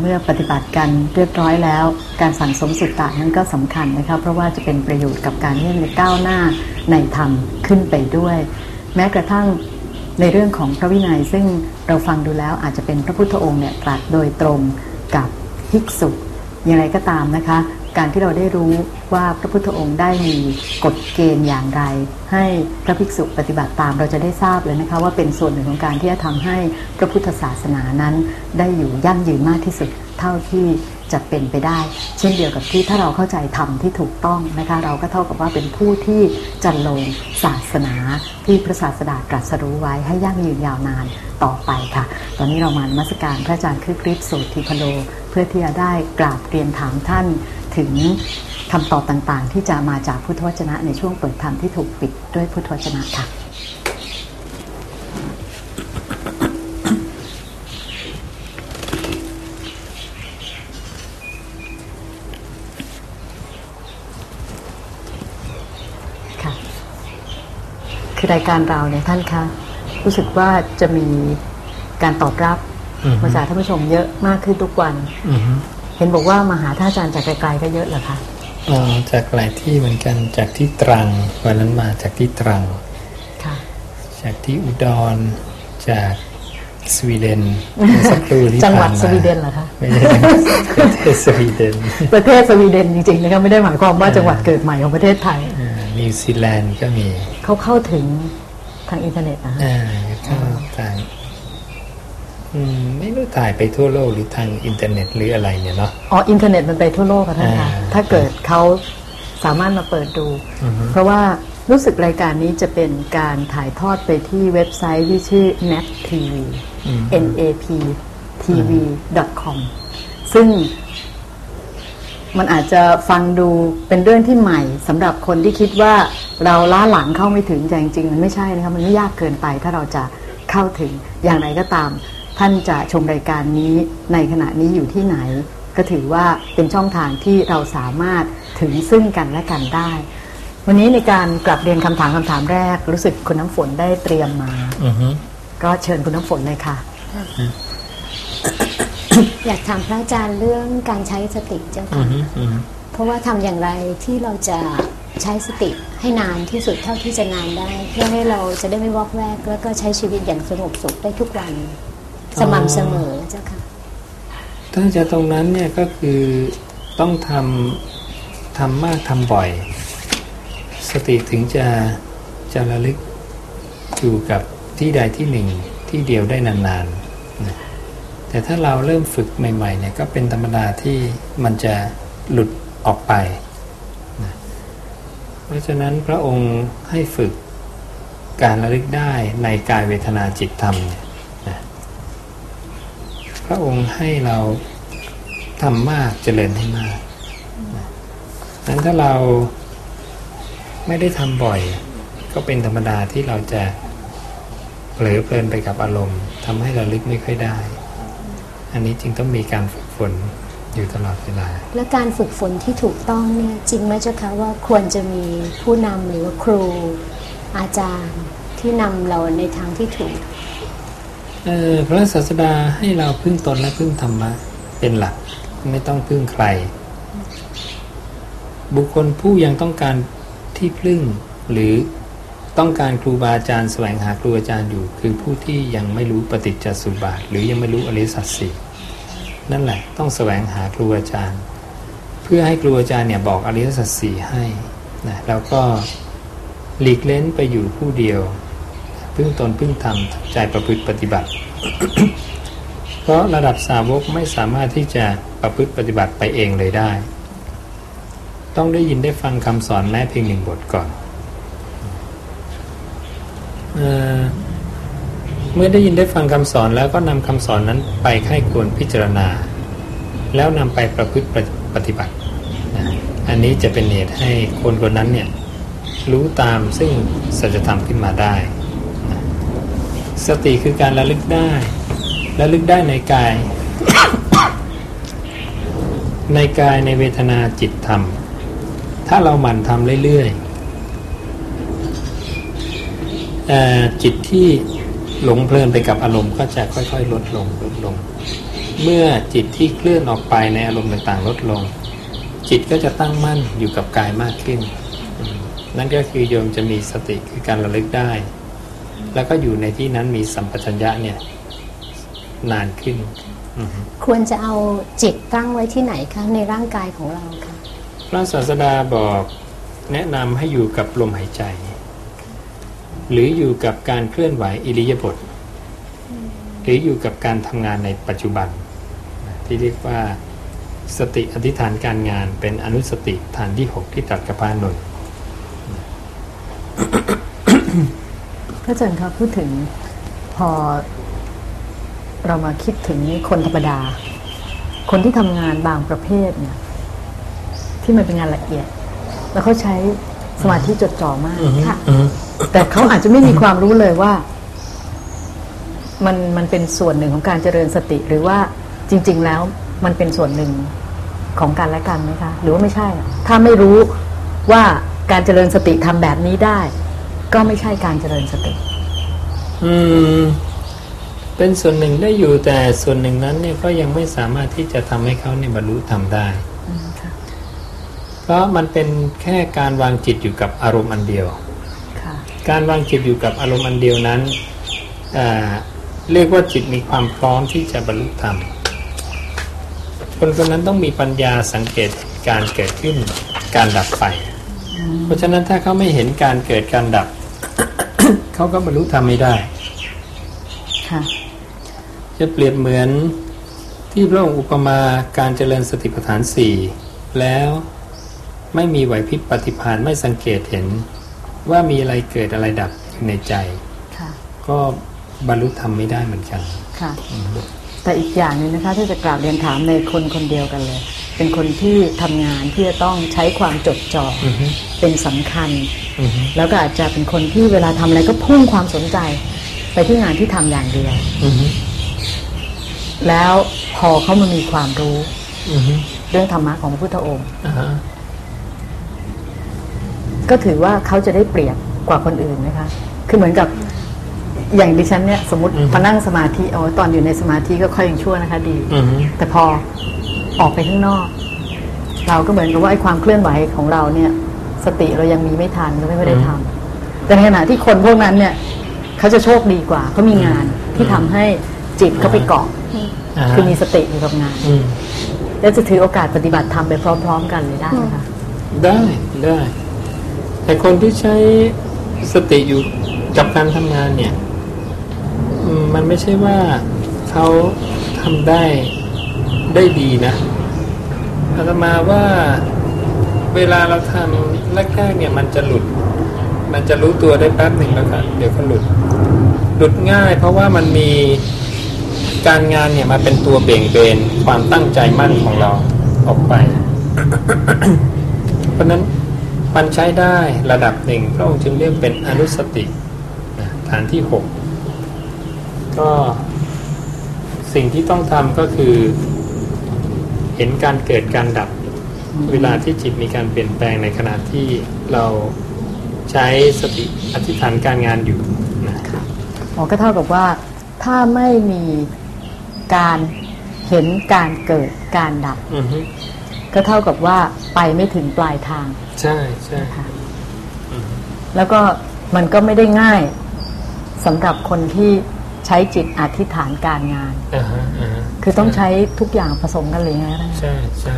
เมื่อปฏิบัติกันเรียบร้อยแล้ว การสั่งสมสุตตะนั้นก็สำคัญนะคะเพราะว่าจะเป็นประโยชน์กับการที่จะก้าวหน้าในธรรมขึ้นไปด้วย แม้กระทั่งในเรื่องของพระวินัยซึ่งเราฟังดูแล้วอาจจะเป็นพระพุทธองค์เนี่ยตรัสโดยตรงกับภิกษุอย่างไรก็ตามนะคะ การที่เราได้รู้ว่าพระพุทธองค์ได้มีกฎเกณฑ์อย่างไร ให้พระภิกษุปฏิบัติตามเราจะได้ทราบเลยนะคะ ว่าเป็นส่วนหนึ่งของการที่จะทำให้พระพุทธศาสนานั้น ได้อยู่ยั่งยืนมากที่สุดเท่าที่จะเป็นไปได้ เช่นเดียวกับที่ถ้าเราเข้าใจธรรมที่ถูกต้องนะคะ เราก็เท่ากับว่าเป็นผู้ที่จันลงศาสนาที่พระศาสดาตรัสรู้ไว้ให้ยั่งยืนยาวนานต่อไปค่ะ ตอนนี้เรามานมัสการพระอาจารย์คือกริชโสติพโล เพื่อที่จะได้กราบเรียนถามท่าน ถึงคำตอบต่างๆ ที่จะมาจากพุทธวจนะในช่วงเปิดธรรมที่ถูกปิดด้วยพุทธวจนะค่ะค่ะคือรายการเราเนี่ยท่านคะรู้สึกว่าจะมีการตอบรับอือฮึมาจากท่านผู้ชมเยอะมากขึ้นทุกวันอือฮึ เห็นบอกว่ามาหาท่านอาจารย์จากไกลๆก็เยอะเหรอคะอ๋อจากหลายที่เหมือนกันจากที่ตรังวันนั้นมาจากที่ตรังค่ะจากที่อุดรจากสวีเดนเมื่อสักครู่ที่จังหวัดผ่ามาสวีเดนเหรอคะไม่ใช่ประเทศสวีเดนประเทศสวีเดนจริงๆนะคะไม่ได้หมายความว่าจังหวัดเกิดใหม่ของประเทศไทยอ่านิวซีแลนด์ก็มีเขาเข้าถึงทางอินเทอร์เน็ตนะฮะอ่าก็ต่าง อืมไม่รู้ถ่ายไปทั่วโลกหรือทางอินเทอร์เน็ตหรืออะไรเนี่ยเนาะอ๋ออินเทอร์เน็ตมันไปทั่วโลกค่ะท่านคะอ่าถ้าเกิดเขาสามารถมาเปิดดูอือฮึเพราะว่ารู้สึกรายการนี้จะเป็นการถ่ายทอดไปที่เว็บไซต์ที่ชื่อ nap tv อืม nap tv com ซึ่งมันอาจจะฟังดูเป็นเรื่องที่ใหม่สำหรับคนที่คิดว่าเราล้าหลังเข้าไม่ถึงแต่จริงๆมันไม่ใช่นะคะมันไม่ยากเกินไปถ้าเราจะเข้าถึงอย่างไรก็ตาม ท่านจะชมรายการนี้ในขณะนี้อยู่ที่ไหน ก็ถือว่าเป็นช่องทางที่เราสามารถถึงซึ่งกันและกันได้ วันนี้ในการกลับเรียนคำถามคำถามแรก รู้สึกคุณน้ำฝนได้เตรียมมาอือฮึก็เชิญคุณน้ำฝนเลยค่ะ อยากถามพระอาจารย์เรื่องการใช้สติเจ้าอืค่ะอฮึอือฮึเพราะว่าทำอย่างไรที่เราจะใช้สติให้นานที่สุดเท่าที่จะนานได้ เพื่อให้เราจะได้ไม่วอกแวก แล้วก็ใช้ชีวิตอย่างสงบสุขได้ทุกวัน สม่ำเสมอเจ้าค่ะถ้าจะตรงนั้นเนี่ยก็คือต้องทำทำมากทำบ่อย สติถึงจะจะระลึกอยู่กับที่ใดที่หนึ่งที่เดียวได้นานๆนะแต่ถ้าเราเริ่มฝึกใหม่ๆเนี่ยก็เป็นธรรมดาที่มันจะหลุดออกไปนะเพราะฉะนั้นพระองค์ให้ฝึกการระลึกได้ในกายเวทนาจิตธรรมเนี่ย ระองค์ให้เราทำมากเจริญให้มากนะนั้นถ้าเราไม่ได้ทำบ่อย ก็เป็นธรรมดาที่เราจะเผลอเพลินไปกับอารมณ์ทำให้เราลึกไม่ค่อยได้ อันนี้จึงต้องมีการฝึกฝนอยู่ตลอดเวลา และการฝึกฝนที่ถูกต้องเนี่ยจริงไหมเจ้าคะว่าควรจะมีผู้นำหรือว่าครูอาจารย์ที่นำเราในทางที่ถูก เออพระศาสดาให้เราพึ่งตนและพึ่งธรรมะเป็นหลัก ไม่ต้องพึ่งใคร บุคคลผู้ยังต้องการที่พึ่ง หรือต้องการครูบาอาจารย์แสวงหาครูอาจารย์อยู่ คือผู้ที่ยังไม่รู้ปฏิจจสุบาท หรือยังไม่รู้อริสัจสี่นั่นแหละต้องแสวงหาครูอาจารย์ เพื่อให้ครูอาจารย์เนี่ยบอกอริยสัจสี่ให้นะแล้วก็หลีกเล้นไปอยู่ผู้เดียว พึ่งตนพึ่งธรรมใจประพฤติปฏิบัติ เพราะระดับสาวกไม่สามารถที่จะประพฤติปฏิบัติไปเองเลยได้ ต้องได้ยินได้ฟังคำสอนแม้เพียงหนึ่งบทก่อนเออเมื่อได้ยินได้ฟังคำสอนแล้วก็นำคำสอนนั้นไปไข้ควรพิจารณา แล้วนำไปประพฤติปฏิบัตินะอันนี้จะเป็นเหตุให้คนคนนั้นเนี่ยรู้ตามซึ่งสัจธรรมขึ้นมาได้ สติคือการระลึกได้ระลึกได้ในกาย ในกายในเวทนาจิตธรรม ถ้าเราหมั่นทำเรื่อยๆจิตที่หลงเพลินไปกับอารมณ์ก็จะค่อยๆ ลดลงลดลง เมื่อจิตที่เคลื่อนออกไปในอารมณ์ต่างๆ ลดลง จิตก็จะตั้งมั่นอยู่กับกายมากขึ้น นั่นก็คือโยมจะมีสติคือการระลึกได้ แล้วก็อยู่ในที่นั้นมีสัมปชัญญะเนี่ยนานขึ้นอือฮึควรจะเอาจิตตั้งไว้ที่ไหนคะ ในร่างกายของเราคะพระศาสดาบอกแนะนำให้อยู่กับลมหายใจ หรืออยู่กับการเคลื่อนไหวอิริยาบถหรืออยู่กับการทำงานในปัจจุบัน ที่เรียกว่าสติอธิษฐานการงานเป็นอนุสติฐานที่ 6 ที่ตรัสกับพระอานนท์ พระอาจารย์ครับพูดถึงพอเรามาคิดถึงคนธรรมดา คนที่ทำงานบางประเภทเนี่ยที่มันเป็นงานละเอียด แล้วเขาใช้สมาธิจดจ่อมากค่ะแต่เขาอาจจะไม่มีความรู้เลยว่ามันมันเป็นส่วนหนึ่งของการเจริญสติ หรือว่าจริง ๆ แล้วมันเป็นส่วนหนึ่งของการและกันไหมคะ หรือว่าไม่ใช่ ถ้าไม่รู้ว่าการเจริญสติทำแบบนี้ได้ ก็ไม่ใช่การเจริญสติ อืม เป็นส่วนหนึ่งได้อยู่แต่ส่วนหนึ่งนั้นเนี่ยก็ยังไม่สามารถที่จะทำให้เขาเนี่ยบรรลุธรรมได้เพราะมันเป็นแค่การวางจิตอยู่กับอารมณ์อันเดียวค่ะการวางจิตอยู่กับอารมณ์อันเดียวนั้นอ่าเรียกว่าจิตมีความพร้อมที่จะบรรลุธรรมคนคนนั้นต้องมีปัญญาสังเกตการเกิดขึ้นการดับไป เพราะฉะนั้นถ้าเขาไม่เห็นการเกิดการดับ เขาก็บรรลุธรรมไม่ได้ค่ะจะเปรียบเหมือนที่พระองค์อุปมาการเจริญสติปัฏฐานสี่แล้วไม่มีไหวพริบปฏิภาณไม่สังเกตเห็นว่ามีอะไรเกิดอะไรดับอยู่ในใจค่ะก็บรรลุธรรมไม่ได้เหมือนกันค่ะ แต่อีกอย่างหนึงนะคะที่จะกล่าวเรียนถามในคนคนเดียวกันเลย เป็นคนที่ทำงานที่จะต้องใช้ความจดจ่อออือฮึเป็นสำคัญอือฮึแล้วก็อาจจะเป็นคนที่เวลาทำอะไรก็พุ่งความสนใจ ไปที่งานที่ทำอย่างเดียวอือฮึแล้วพอเขามามีความรู้อือฮึเรื่องธรรมะของพระพุทธองค์อ่าฮะก็ถือว่าเขาจะได้เปรียบกว่าคนอื่นนะคะ คือเหมือนกับ อย่างดิฉันเนี่ยสมมติพอนั่งสมาธิโอ้ตอนอยู่ในสมาธิก็ค่อยยังชั่วนะคะ ดีอือฮึแต่พอออกไปข้างนอก เราก็เหมือนกับว่าไอ้ความเคลื่อนไหวของเราเนี่ย สติเรายังมีไม่ทันก็ไม่ค่อยได้ทำแต่ในขณะที่คนพวกนั้นเนี่ยเขาจะโชคดีกว่าเขามีงานที่ทำให้จิตเขาไปเกาะอ่าฮะคือมีสติอยู่กับงานอืมแล้วจะถือโอกาสปฏิบัติธรรมไปพร้อม ๆ กันเลยได้ไหมคะได้ได้ แต่คนที่ใช้สติอยู่กับการทำงานเนี่ยอื มันไม่ใช่ว่าเขาทำได้ได้ดีนะอาตมาว่าเวลาเราทำแรกๆเนี่ยมันจะหลุด มันจะรู้ตัวได้แป๊บหนึ่งแล้วกันเดี๋ยวก็หลุด หลุดง่าย เพราะว่ามันมีการงานเนี่ยมาเป็นตัวเบ่งเบนความตั้งใจมั่นของเราออกไป เพราะนั้นมันใช้ได้ระดับหนึ่งพระองค์จึงเรียกเป็นอนุสติฐานที่หก ก็สิ่งที่ต้องทำก็คือ เห็นการเกิดการดับ เวลาที่จิตมีการเปลี่ยนแปลงในขณะที่เราใช้สติอธิษฐานการงานอยู่นะอ๋อก็เท่ากับว่าถ้าไม่มีการเห็นการเกิดการดับอือฮึก็เท่ากับว่าไปไม่ถึงปลายทาง ใช่ใช่นะคะอือฮึแล้วก็มันก็ไม่ได้ง่ายสำหรับคนที่ใช้จิตอธิษฐานการงานอ่าฮะอ่าฮะคือต้องใช้ทุกอย่างผสมกันเลยนะใช่ใช่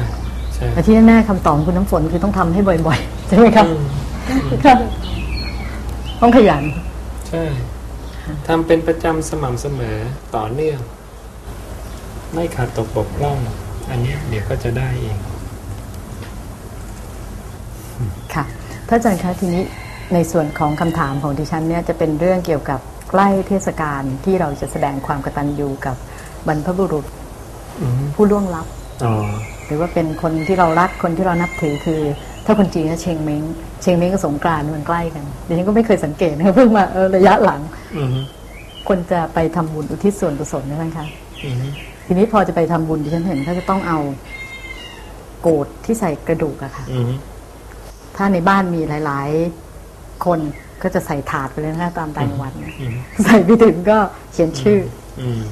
ใช่แต่ที่แน่ๆคำตอบของคุณน้ำฝนคือต้องทำให้บ่อยๆ ใช่ไหมครับอืมครับ ต้องขยัน ใช่ทำเป็นประจำสม่ำเสมอต่อเนื่อง ไม่ขาดตกบกพร่อง อันเนี้ยเดี๋ยวก็จะได้เอง ค่ะพระอาจารย์คะทีนี้ในส่วนของคำถามของดิฉันเนี่ยจะเป็นเรื่องเกี่ยวกับ ใกล้เทศกาลที่เราจะแสดงความกตัญญูกับบรรพบุรุษอืมผู้ล่วงลับอ๋อหรือว่าเป็นคนที่เรารักคนที่เรานับถือคือ ถ้าคนจีนก็เชงเม้งเชงเม้งกับสงกรานต์มันใกล้กันดิฉันก็ไม่เคยสังเกตนะคะเพิ่งมาเออระยะหลังอืมคนจะไปทำบุญอุทิศส่วนกุศลนะคะอืมทีนี้พอจะไปทำบุญดิฉันเห็นเขาจะต้องเอาโกดที่ใส่กระดูกอะค่ะอืมถ้าในบ้านมีหลาย ๆ คน ก็จะใส่ถาดไปเลยนะคะตามต่างจังหวัดเนี่ยอืมใส่ไปถึงก็เขียนชื่อ อืม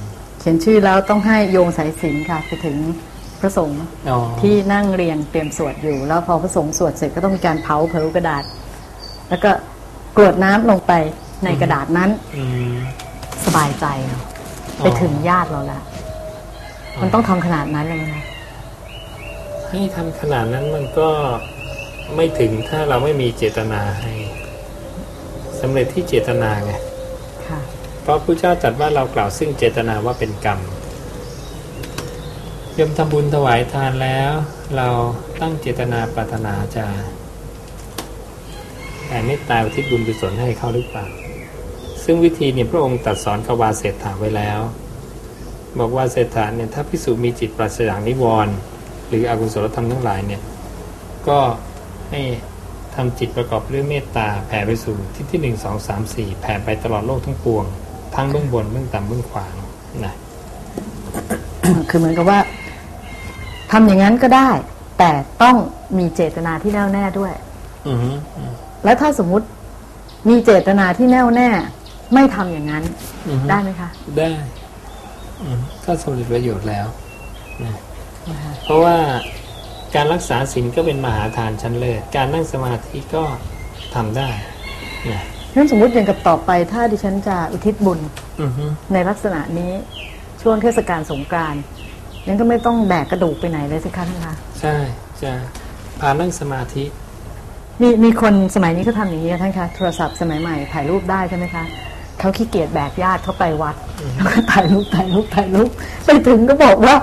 เขียนชื่อแล้วต้องให้โยงสายสิญจนค่ะไปถึงพระสงฆ์อ๋อที่นั่งเรียงเตรียมสวดอยู่ แล้วพอพระสงฆ์สวดเสร็จก็ต้องมีการเผาเผากระดาษ แล้วก็กรวดน้ำลงไปในกระดาษนั้นอืมสบายใจเราไปถึงญาติเราแล้วมันต้องทำขนาดนั้นเลยไหมคะให้ทำขนาดนั้นมันก็ไม่ถึงถ้าเราไม่มีเจตนาให้ สำเร็จที่เจตนาไงค่ะเพราะพระเจ้าตรัสว่าเรากล่าวซึ่งเจตนาว่าเป็นกรรมยมทำบุญถวายทานแล้ว เราตั้งเจตนาปรารถนาจะแผ่เมตตาอุทิศบุญกุศลให้เขาหรือเปล่า ซึ่งวิธีนี้พระองค์ตรัดสอนกวาเศรษฐาไว้แล้ว บอกว่าเศรษฐาเนี่ยถ้าพิสูจมีจิตปราศจากนิวรณ์หรืออกุศลธรรมทั้งหลายเนี่ย ก็ให้ ทำจิตประกอบด้วยเมตตาแผ่ไปสู่ทิศที่หนึ่งสองสามสี่แผ่ไปตลอดโลกทั้งปวง ทั้งเบื้องบนเบื้องต่ำเบื้องขวางนะคือเหมือนกับว่าทำอย่างนั้นก็ได้ แต่ต้องมีเจตนาที่แน่วแน่ด้วยอือฮึอือแล้วถ้าสมมุติมีเจตนาที่แน่วแน่ ไม่ทำอย่างนั้นอือฮึได้ไหมคะ ได้อืมก็สำเร็จประโยชน์แล้วนะเพราะว่า การรักษาศีลก็เป็นมหาทานชั้นเลิศการนั่งสมาธิก็ทำได้นะงั้นสมมติอย่างกับต่อไปถ้าดิฉันจะอุทิศบุญอือฮึในลักษณะนี้ช่วงเทศกาลสงกรานต์นั้นก็ไม่ต้องแบกกระดูกไปไหนเลยสิคะท่านคะใช่จะพานั่งสมาธิ มีมีคนสมัยนี้เขาทำอย่างนี้นะท่านคะโทรศัพท์สมัยใหม่ถ่ายรูปได้ใช่ไหมคะเขาขี้เกียจแบกญาติเขาไปวัดแล้วก็ถ่ายรูปถ่ายรูปถ่ายรูปไปถึงก็บอกว่า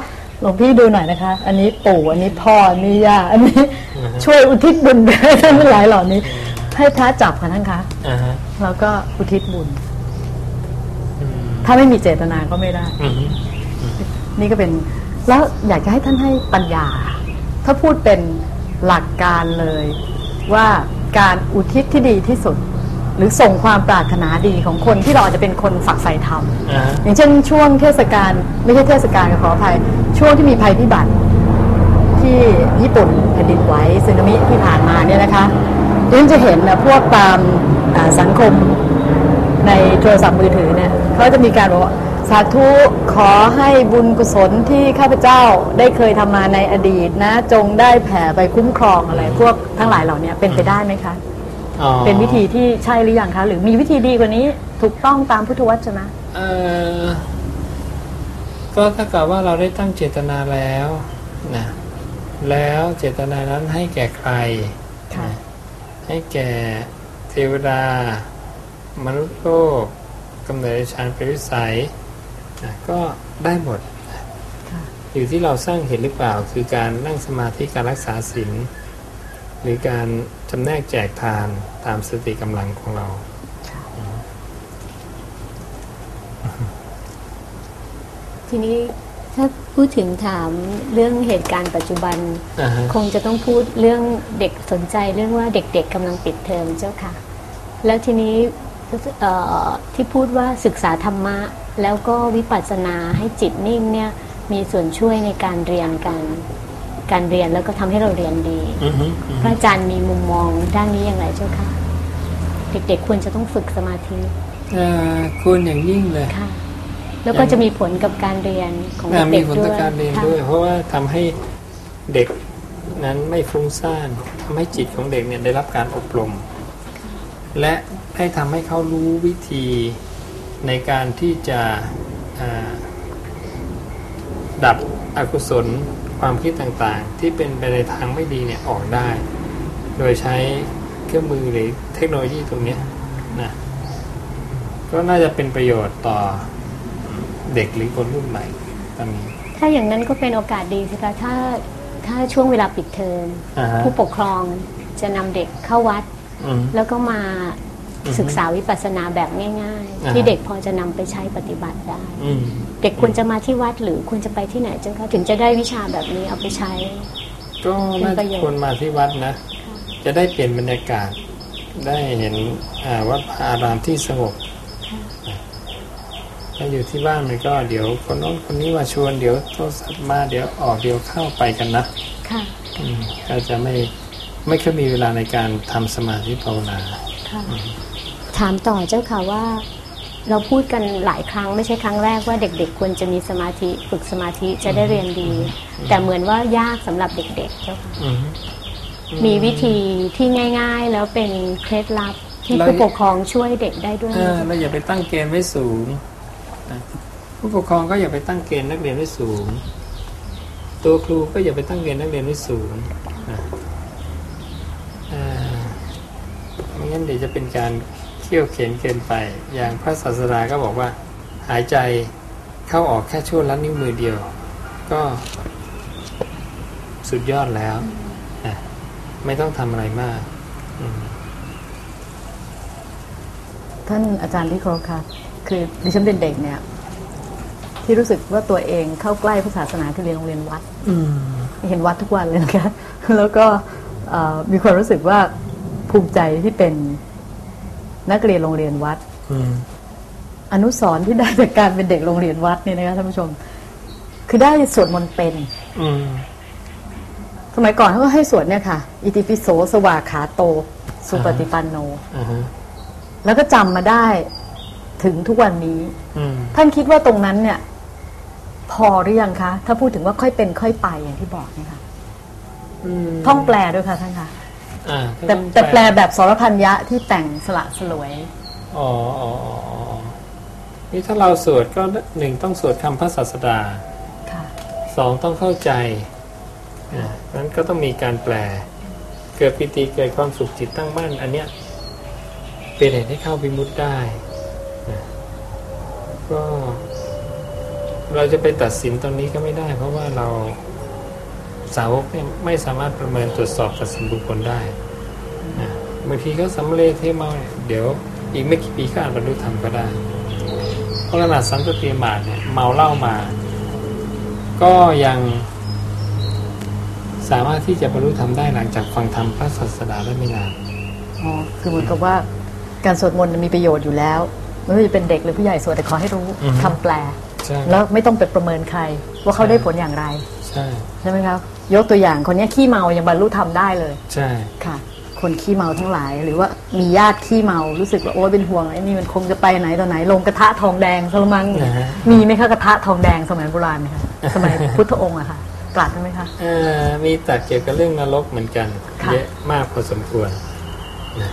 หลวงพี่ดูหน่อยนะคะ อันนี้ปู่ อันนี้พ่อ อันนี้ย่า อันนี้อือฮะช่วยอุทิศบุญไปให้ท่านทั้งหลายเหล่านี้ ให้พระจับค่ะท่านคะอ่าฮะแล้วก็อุทิศบุญอืมถ้าไม่มีเจตนาก็ไม่ได้อือฮึนี่ก็เป็น แล้วอยากจะให้ท่านให้ปัญญา ถ้าพูดเป็นหลักการเลยว่าการอุทิศที่ดีที่สุด หรือส่งความปรารถนาดีของคนที่เราอาจจะเป็นคนฝักใฝ่ธรรมอ่าฮะอย่างเช่นช่วงเทศกาลไม่ใช่เทศกาลขออภัย ช่วงที่มีภัยพิบัติที่ญี่ปุ่นแผ่นดินไหวสึนามิที่ผ่านมาเนี่ยนะคะดิฉันจะเห็นนะพวกตามอ่าสังคมในโทรศัพท์มือถือเนี่ยเขาจะมีการบอกว่าสาธุขอให้บุญกุศลที่ข้าพเจ้าได้เคยทำมาในอดีตนะ จงได้แผ่ไปคุ้มครองอะไร พวกทั้งหลายเหล่านี้เป็นไปได้ไหมคะอ๋อ เป็นวิธีที่ใช่หรือยังคะ หรือมีวิธีดีกว่านี้ถูกต้องตามพุทธวจนะเออก็ถ้ากับว่าเราได้ตั้งเจตนาแล้วนะแล้วเจตนานั้นให้แก่ใครค่ะนะให้แก่เทวดา มนุษย์โลกกำเนิดฌานเป็นวิสัยนะก็ได้หมดค่ะอยู่ที่เราสร้างเห็นหรือเปล่า คือการนั่งสมาธิการรักษาศีลห รือการจำแนกแจกทานตามสติกำลังของเราทีนี้ถ้าพูดถึงถามเรื่องเหตุการณ์ปัจจุบันอ่าฮะคงจะต้องพูดเรื่องเด็กสนใจเรื่องว่าเด็กๆกำลังปิดเทอมเจ้าค่ะ แล้วทีนี้เอ่อที่พูดว่าศึกษาธรรมะ แล้วก็วิปัสสนาให้จิตนิ่งเนี่ยมีส่วนช่วยในการเรียนการ การเรียนแล้วก็ทำให้เราเรียนดีอือฮึอือพฮึระอาจารย์มีมุมมองด้านนี้อย่างไรเจ้าค่ะเด็กๆควรจะต้องฝึกสมาธิเอ่อควรอย่างยิ่งเลยค่ะแล้วก็จะมีผลกับการเรียนของอ่ามีเด็กผลๆด้ต่วอยการเรียนค่ะด้วย เพราะว่าทำให้เด็กนั้นไม่ฟุ้งซ่านทำให้จิตของเด็กเนี่ยได้รับการอบรม และให้ทำให้เขารู้วิธีในการที่จะอ่าดับอกุศล ความคิดต่างๆ ที่เป็นไปในทางไม่ดีเนี่ยออกได้ โดยใช้เครื่องมือหรือเทคโนโลยีตรงเนี้ยนะก็น่าจะเป็นประโยชน์ต่อเด็กหรือคนรุ่นใหม่ตอนนี้ ถ้าอย่างนั้นก็เป็นโอกาสดีสิคะถ้าถ้าช่วงเวลาปิดเทอมอ่าฮะผู้ปกครองจะนำเด็กเข้าวัดอืมแล้วก็มาอือฮึ ศึกษาวิปัสสนาแบบง่ายอ่าๆที่เด็กพอจะนำไปใช้ปฏิบัติได้ อืมเด็กควรจะมาที่วัดหรือควรจะไปที่ไหนเจ้าคะถึงจะได้วิชาแบบนี้เอาไปใช้ ก็น่าเป็นปจะระโยชน์ควรมาที่วัดนะ จะได้เปลี่ยนบรรยากาศ ได้เห็นอ่าวัดพระอารามที่สงบถ้าอยู่ที่บ้านมันก็เดี๋ยวคนโน้นคนนี้มาชวนเดี๋ยวโทรศัพท์มาเดี๋ยวออกเดี๋ยวเข้าไปกันนะค่ะ อืมก็จะไม่ไม่ค่อยมีเวลาในการทำสมาธิภาวนา ค่ะ ถามต่อเจ้าค่ะว่า เราพูดกันหลายครั้งไม่ใช่ครั้งแรกว่าเด็ก ๆ ควรจะมีสมาธิฝึกสมาธิจะได้เรียนดี แต่เหมือนว่ายากสำหรับเด็ก ๆ เจ้าค่ะอืมมีวิธีที่ง่าย ๆ แล้วเป็นเคล็ดลับที่เราผู้ปกครองช่วยเด็กได้ด้วยเออเราอย่าไปตั้งเกณฑ์ไว้สูงนะผู้ปกครองก็อย่าไปตั้งเกณฑ์นักเรียนไว้สูง ตัวครูก็อย่าไปตั้งเกณฑ์นักเรียนไว้สูงนะเอ่อไม่งั้นเดี๋ยวจะเป็นการ เขี่ยวเข็นเกินไป อย่างพระศาสดาก็บอกว่า หายใจเข้าออกแค่ช่วงลัดนิ้วมือเดียว ก็สุดยอดแล้วนะไม่ต้องทำอะไรมากอืมท่านอาจารย์ที่เคารพค่ะ คือดิฉันเป็นเด็กเนี่ย ที่รู้สึกว่าตัวเองเข้าใกล้พุทธศาสนาคือเรียนโรงเรียนวัดอืมเห็นวัดทุกวันเลยนะคะแล้วก็เอ่อมีความรู้สึกว่าภูมิใจที่เป็น นักเรียนโรงเรียนวัดอืมอนุสรณ์ที่ได้จากการเป็นเด็กโรงเรียนวัดเนี่ยนะคะท่านผู้ชม คือได้สวดมนต์เป็นอืมสมัยก่อนเขาก็ให้สวดเนี่ยค่ะ อิติปิโสสวากขาโต สุปฏิปันโนอ่าฮะแล้วก็จำมาได้ถึงทุกวันนี้อืมท่านคิดว่าตรงนั้นเนี่ย พอหรือยังคะ ถ้าพูดถึงว่าค่อยเป็นค่อยไปอย่างที่บอกเนี่ยค่ะอืมท่องแปลด้วยค่ะท่านคะอ่า แต่แต่แปลแบบสรพันยะที่แต่งสละสลวยอ๋ออ๋ออ๋ออ๋อนี่ถ้าเราสวดก็หนึ่งต้องสวดคำพระศาสดาค่ะสองต้องเข้าใจอ่านั้นก็ต้องมีการแปล เกิดปิติเกิดความสุขจิตตั้งมั่น อันเนี้ยเป็นเหตุให้เข้าวิมุตได้นะก็เราจะไปตัดสินตรงนี้ก็ไม่ได้ เพราะว่าเรา สาวกเนี่ยไม่สามารถประเมินตรวจสอบตัดสินบุคคลได้นะบางทีก็สำเร็จเทเมาเนี่ยเดี๋ยวอีกไม่กี่ปีก็อาจบรรลุธรรมก็ได้เพราะขนาดสันตติมาศเนี่ยเมาเหล้ามา ก็ยังสามารถที่จะบรรลุธรรมได้หลังจากฟังธรรมพระศาสดาได้ไม่นานอ๋อคือเหมือนกับว่าการสวดมนต์มีประโยชน์อยู่แล้วไม่ว่าจะเป็นเด็กหรือผู้ใหญ่สวดแต่ขอให้รู้อือฮึคำแปลใช่แล้วไม่ต้องไปประเมินใครว่าเขาใช่ได้ผลอย่างไรใช่ใช่ไหมครับ ยกตัวอย่างคนเนี้ยขี้เมายังบรรลุธรรมได้เลย ใช่ค่ะ คนขี้เมาทั้งหลาย หรือว่ามีญาติขี้เมารู้สึกว่าโอ้ยเป็นห่วงไอ้นี่มันคงจะไปไหนต่อไหน ลงกระทะทองแดงสลมังนะฮะมีไหมคะกระทะทองแดงสมัยโบราณไหมคะสมัยพุทธองค์อะค่ะตรัสใช่ไหมคะเอ่อมีตัดเกี่ยวกับเรื่องนรกเหมือนกันค่ะเยอะมากพอสมควรนะ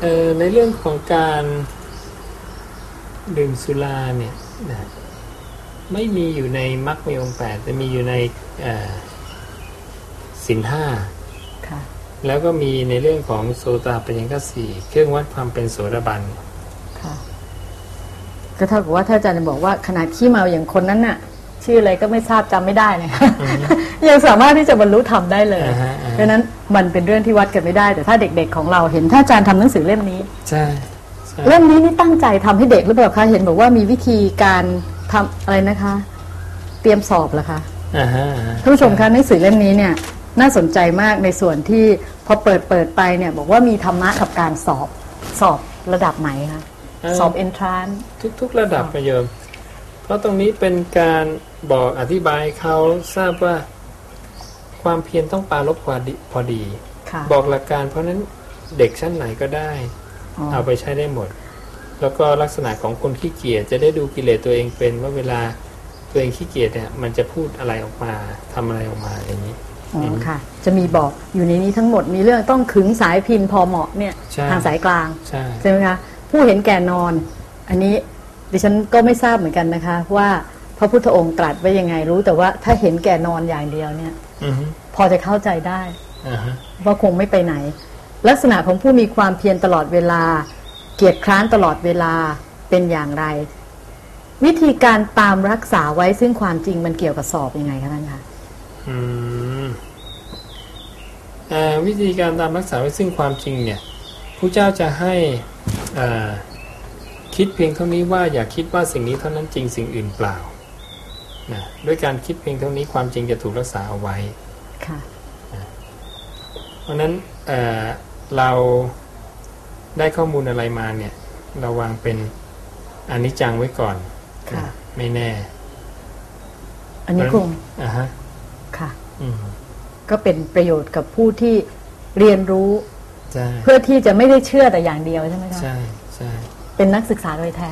เอ่อในเรื่องของการดื่มสุราเนี่ยนะ ไม่มีอยู่ในมรรคมีองค์แปดแต่มีอยู่ในเอ่อสินห้าค่ะแล้วก็มีในเรื่องของโสตาปัญญกสี่เครื่องวัดความเป็นโสดาบันค่ะก็เท่ากับว่าถ้าอาจารย์จะบอกว่าขนาดขี้เมาอย่างคนนั้นน่ะ ชื่ออะไรก็ไม่ทราบจำไม่ได้เนี่ยยังสามารถที่จะบรรลุธรรมได้เลยอ่าฮะอ่าฮะเพราะฉะนั้นมันเป็นเรื่องที่วัดกันไม่ได้ แต่ถ้าเด็กๆของเราเห็นถ้าอาจารย์ทำหนังสือเล่มนี้ใช่ใช่เล่มนี้นี่ตั้งใจทำให้เด็กหรือเปล่าคะเห็นบอกว่ามีวิธีการ ทำอะไรนะคะ เตรียมสอบเหรอคะอ่าฮะอ่าฮะท่านผู้ชมคะหนังสือเล่มนี้เนี่ยน่าสนใจมากในส่วนที่พอเปิดเปิดไปเนี่ยบอกว่ามีธรรมะกับการสอบสอบระดับไหนคะสอบเอนทรานทุก ๆ ระดับประโยชน์เพราะตรงนี้เป็นการบอกอธิบายเขาทราบว่าความเพียรต้องปรารบพอดีพอดีค่ะบอกหลักการเพราะฉะนั้นเด็กชั้นไหนก็ได้อ๋อเอาไปใช้ได้หมด แล้วก็ลักษณะของคนขี้เกียจจะได้ดูกิเลสตัวเองเป็นว่าเวลาตัวเองขี้เกียจเนี่ยมันจะพูดอะไรออกมาทำอะไรออกมาอย่างนี้อ๋อค่ะ จะมีบอกอยู่ในนี้ทั้งหมดมีเรื่องต้องขึงสายพินพอเหมาะเนี่ยใช่ทางสายกลางใช่ใช่ไหมคะผู้เห็นแก่นอน อันนี้ดิฉันก็ไม่ทราบเหมือนกันนะคะ ว่าพระพุทธองค์ตรัสไว้ยังไงรู้ แต่ว่าถ้าเห็นแก่นอนอย่างเดียวเนี่ยอือฮึพอจะเข้าใจได้อ่าฮะว่าคงไม่ไปไหน ลักษณะของผู้มีความเพียรตลอดเวลา เกียรติคร้านตลอดเวลาเป็นอย่างไร วิธีการตามรักษาไว้ซึ่งความจริงมันเกี่ยวกับสอบยังไงคะท่านคะอืมเอ่อวิธีการตามรักษาไว้ซึ่งความจริงเนี่ยผู้เจ้าจะให้อ่าคิดเพียงเท่านี้ว่าอย่าคิดว่าสิ่งนี้เท่านั้นจริงสิ่งอื่นเปล่านะด้วยการคิดเพียงเท่านี้ความจริงจะถูกรักษาเอาไว้ค่ะเพราะฉะนั้นเอ่อเรา ได้ข้อมูลอะไรมาเนี่ย เราวางเป็นอนิจจังไว้ก่อนค่ะนะไม่แน่ อันนี้คงอ่าฮะค่ะอืมก็เป็นประโยชน์กับผู้ที่เรียนรู้ใช่เพื่อที่จะไม่ได้เชื่อแต่อย่างเดียวใช่ไหมคะใช่ใช่เป็นนักศึกษาโดยแท้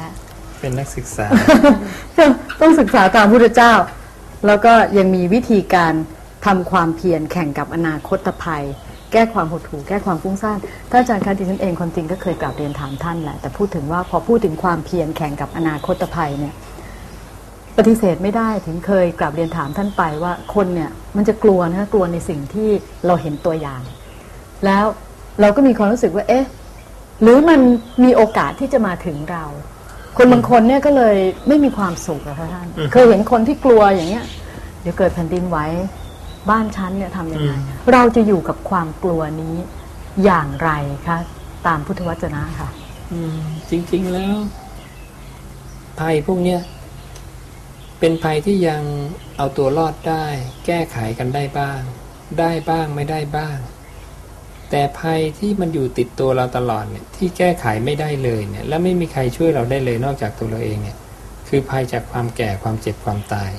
เป็นนักศึกษา ต้องศึกษาตามพุทธเจ้า แล้วก็ยังมีวิธีการทำความเพียรแข่งกับอนาคตภัย แก้ความหดหู่แก้ความฟุ้งซ่านท่านอาจารย์คะดิฉันเองความจริงก็เคยกราบเรียนถามท่านแหละแต่พูดถึงว่าพอพูดถึงความเพียรแข่งกับอนาคตภัยเนี่ยปฏิเสธไม่ได้ถึงเคยกราบเรียนถามท่านไปว่าคนเนี่ยมันจะกลัวนะกลัวในสิ่งที่เราเห็นตัวอย่าง แล้วเราก็มีความรู้สึกว่า เอ๊ะ หรือมันมีโอกาสที่จะมาถึงเรา คนบางคนเนี่ยก็เลยไม่มีความสุขอะค่ะท่านเคยเห็นคนที่กลัวอย่างเงี้ยเดี๋ยวเกิดแผ่นดินไหว บ้านชั้นเนี่ยทำยังไงอืมเราจะอยู่กับความกลัวนี้อย่างไรคะตามพุทธวจนะค่ะอืมจริง ๆแล้ว ภัยพวกเนี้ยเป็นภัยที่ยังเอาตัวรอดได้ แก้ไขกันได้บ้าง ได้บ้างไม่ได้บ้าง แต่ภัยที่มันอยู่ติดตัวเราตลอดเนี่ยที่แก้ไขไม่ได้เลยเนี่ย และไม่มีใครช่วยเราได้เลยนอกจากตัวเราเองเนี่ย คือภัยจากความแก่ความเจ็บความตาย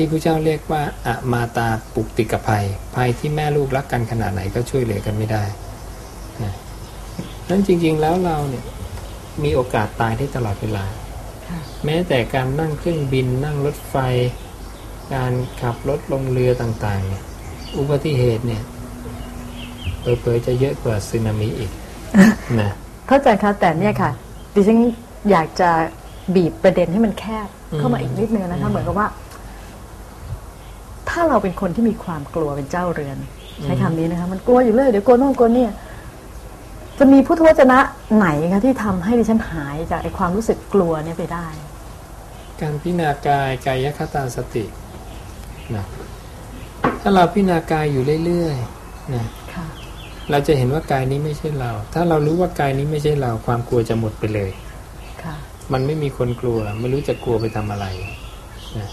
ที่พระเจ้าเรียกว่าอะมาตาปุกติกภัย ภัยที่แม่ลูกรักกันขนาดไหนก็ช่วยเหลือกันไม่ได้นะนั้นจริง ๆ แล้วเราเนี่ยมีโอกาสตายได้ตลอดเวลา แม้แต่การนั่งเครื่องบินนั่งรถไฟ การขับรถลงเรือต่างๆเนี่ยอุบัติเหตุเนี่ยเผลอๆจะเยอะกว่าสึนามิอีกนะเข้าใจค่ะแต่เนี่ยค่ะ ดิฉันอยากจะบีบประเด็นให้มันแคบเข้ามาอีกนิดนึงนะคะเหมือนกับว่า ถ้าเราเป็นคนที่มีความกลัวเป็นเจ้าเรือน ใช้คำนี้นะคะมันกลัวอยู่เลยเดี๋ยวกลัวโน่นกลัวเนี่ยจะมีพุทธวจนะไหนคะที่ทำให้ดิฉันหายจากไอ้ความรู้สึกกลัวเนี่ยไปได้ การพิจารณากายกายคตาสตินะถ้าเราพิจารณากายอยู่เรื่อยๆนะค่ะเราจะเห็นว่ากายนี้ไม่ใช่เรา ถ้าเรารู้ว่ากายนี้ไม่ใช่เรา ความกลัวจะหมดไปเลยค่ะมันไม่มีคนกลัว ไม่รู้จะกลัวไปทำอะไรนะ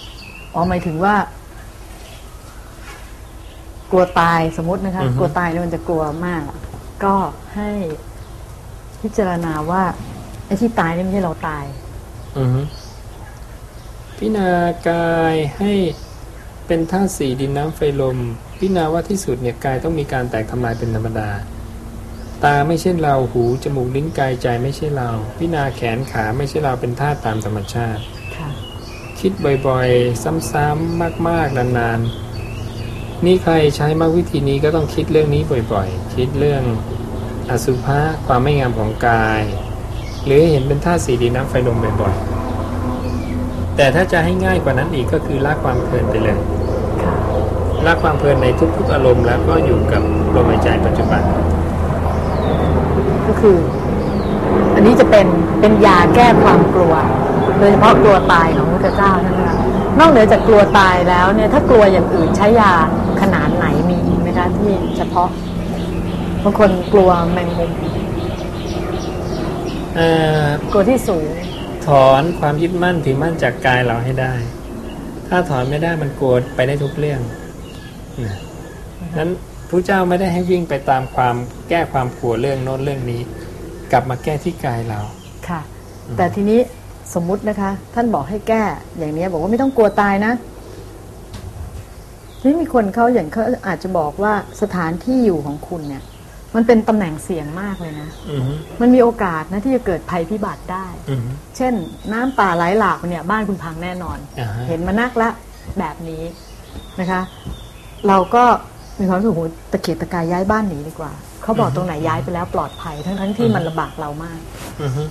อ๋อหมายถึงว่า กลัวตายสมมตินะคะกลัวตายเนี่ยมันจะกลัวมาก ก็ให้พิจารณาว่าไอ้ที่ตายนี่ไม่ใช่เราตาย อือฮึพิจารณากายให้เป็นธาตุสี่ดินน้ำไฟลม พิจารณาว่าที่สุดเนี่ยกายต้องมีการแตกทำลายเป็นธรรมดา ตาไม่ใช่เราหูจมูกลิ้นกายใจไม่ใช่เรา พิจารณาแขนขาไม่ใช่เราเป็นธาตุตามธรรมชาติ ค่ะ คิดบ่อยๆ ซ้ำๆมากๆนานๆ นี่ใครใช้มากวิธีนี้ก็ต้องคิดเรื่องนี้บ่อยๆ คิดเรื่องอสุภะความไม่งามของกาย หรือเห็นเป็นธาตุสีดินน้ำไฟลมบ่อยๆ แต่ถ้าจะให้ง่ายกว่านั้นอีกก็คือละความเพลินไปเลยละความเพลินในทุกๆอารมณ์แล้วก็อยู่กับลมหายใจปัจจุบัน ก็คือ อันนี้จะเป็นเป็นยาแก้ความกลัว โดยเฉพาะกลัวตายของพระเจ้าใช่ไหมคะ นอกเหนือจากกลัวตายแล้วเนี่ยถ้ากลัวอย่างอื่นใช้ยาขนาดไหนมีอีกไหมคะที่เฉพาะบางคนกลัวแมงมุมเอ่อกลัวที่สูง ถอนความยึดมั่นถือมั่นจากกายเราให้ได้ ถ้าถอนไม่ได้มันกลัวไปได้ทุกเรื่องนะนั้นพระเจ้าไม่ได้ให้วิ่งไปตามความแก้ความกลัวเรื่องโน้นเรื่องนี้ กลับมาแก้ที่กายเราค่ะ แต่ทีนี้ สมมุตินะคะ ท่านบอกให้แก้ อย่างนี้บอกว่าไม่ต้องกลัวตายนะทีนี้มีคนเขาอย่างเขาอาจจะบอกว่าสถานที่อยู่ของคุณเนี่ย มันเป็นตำแหน่งเสี่ยงมากเลยนะอือฮึมันมีโอกาสนะที่จะเกิดภัยพิบัติได้อือฮึเช่น น้ำป่าไหลหลากเนี่ย บ้านคุณพังแน่นอนอ่าฮะเห็นมานักละแบบนี้นะคะ เราก็มีความรู้สึกโหตะเกียกตะกายย้ายบ้านหนีดีกว่า เขาบอกตรงไหนย้ายไปแล้วปลอดภัย ทั้งทั้งๆที่มันลำบากเรามากอือฮึ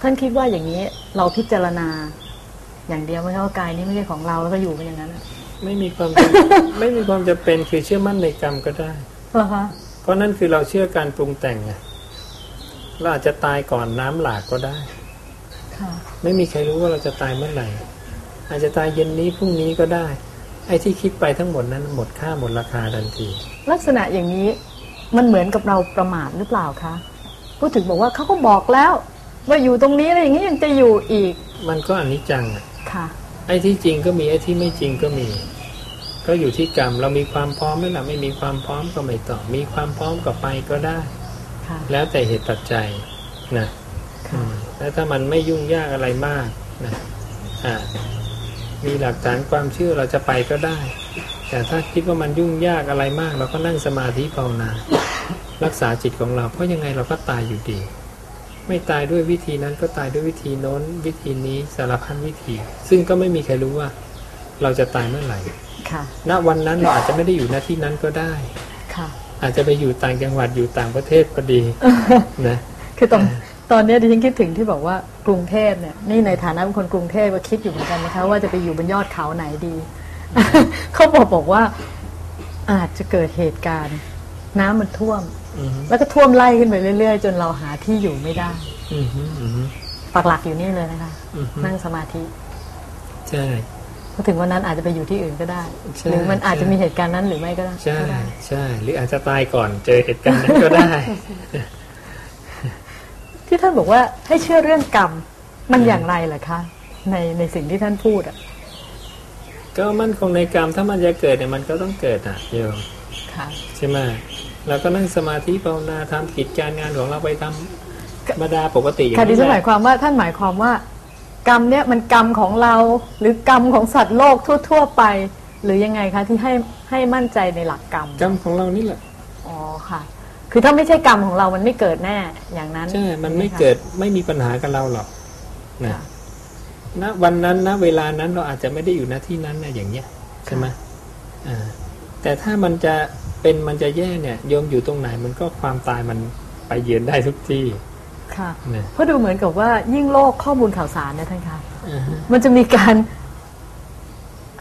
ท่านคิดว่าอย่างนี้เราพิจารณา อย่างเดียวไหมคะว่ากายนี้ไม่ใช่ของเราแล้วก็อยู่กันอย่างนั้นอะไม่มีความไม่มีความจำเป็นคือเชื่อมั่นในกรรมก็ได้เหรอคะเพราะนั่นคือเราเชื่อการปรุงแต่งไงเราอาจจะตายก่อนน้ำหลากก็ได้ค่ะไม่มีใครรู้ว่าเราจะตายเมื่อไหร่อาจจะตายเย็นนี้พรุ่งนี้ก็ได้ ไอ้ที่คิดไปทั้งหมดนั้นหมดค่าหมดราคาทันที ลักษณะอย่างนี้มันเหมือนกับเราประมาทหรือเปล่าคะพูดถึงบอกว่าเขาก็บอกแล้ว ว่าอยู่ตรงนี้อะไรอย่างนี้ยังจะอยู่อีก มันก็อนิจจังอะค่ะ ไอ้ที่จริงก็มีไอ้ที่ไม่จริงก็มี ก็อยู่ที่กรรมเรามีความพร้อมไหมล่ะไม่มีความพร้อมก็ไม่ต้องมีความพร้อมก็ไปก็ได้ค่ะแล้วแต่เหตุปัจจัยนะอืค่ะมแล้วถ้ามันไม่ยุ่งยากอะไรมากนะอ่ามีหลักฐานความเชื่อเราจะไปก็ได้ แต่ถ้าคิดว่ามันยุ่งยากอะไรมาก เราก็นั่งสมาธิภาวนา รักษาจิตของเรา เพราะยังไงเราก็ตายอยู่ดี ไม่ตายด้วยวิธีนั้นก็ตายด้วยวิธีโน้นวิธีนี้สารพันวิธี ซึ่งก็ไม่มีใครรู้ว่า เราจะตายเมื่อไหร่ค่ะณวันนั้นเราอาจจะไม่ได้อยู่หน้าที่นั้นก็ได้ค่ะ อาจจะไปอยู่ต่างจังหวัดอยู่ต่างประเทศพอดีนะคือตอนตอนเนี้ยดิฉันคิดถึงที่บอกว่ากรุงเทพเนี่ยนี่ในฐานะเป็นคนกรุงเทพก็คิดอยู่เหมือนกันนะคะว่าจะไปอยู่บนยอดเขาไหนดีเขาบอกบอกว่าอาจจะเกิดเหตุการณ์ น้ำมันท่วมอือฮึ แล้วก็ท่วมไล่ขึ้นไปเรื่อย ๆ จนเราหาที่อยู่ไม่ได้อือฮึอือฮึปักหลักอยู่นี่เลยนะคะอือฮึนั่งสมาธิใช่พอถึงวันนั้นอาจจะไปอยู่ที่อื่นก็ได้ใช่หรือมันอาจจะใช่มีเหตุการณ์นั้นหรือไม่ก็ได้ใช่ก็ได้ใช่หรืออาจจะตายก่อนเจอเหตุการณ์นั้นก็ได้ ที่ท่านบอกว่าให้เชื่อเรื่องกรรมมันอย่างไรล่ะคะ ในในสิ่งที่ท่านพูดอะก็มั่นคงในกรรมถ้ามันจะเกิดเนี่ยมันก็ต้องเกิดอะโยมค่ะใช่ไหม เราก็นั่งสมาธิภาวนาทำกิจการงานของเราไปทำธรรมดาปกติอย่างค่ะดินี้ฉันแหหมาละยความว่าท่านหมายความว่ากรรมเนี่ยมันกรรมของเราหรือกรรมของสัตว์โลกทั่ว ๆ ไป หรือยังไงคะที่ให้ให้มั่นใจในหลักกรรมกรรมของเรานี่แหละอ๋อค่ะ คือถ้าไม่ใช่กรรมของเรามันไม่เกิดแน่อย่างนั้นใช่มันไม่ใช่หคะเกิดไม่มีปัญหากับเราหรอกนะค่ะณวันนั้นณเวลานั้นเราอาจจะไม่ได้อยู่หน้าที่นั้นนะอย่างเงี้ยใช่ไหมอ่าแต่ถ้ามันจะ เป็นมันจะแย่เนี่ยโยมอยู่ตรงไหนมันก็ความตายมันไปเยือนได้ทุกที่ค่ะนะเพราะดูเหมือนกับว่ายิ่งโลกข้อมูลข่าวสารเนี่ยท่านคะอ่าฮะมันจะมีการ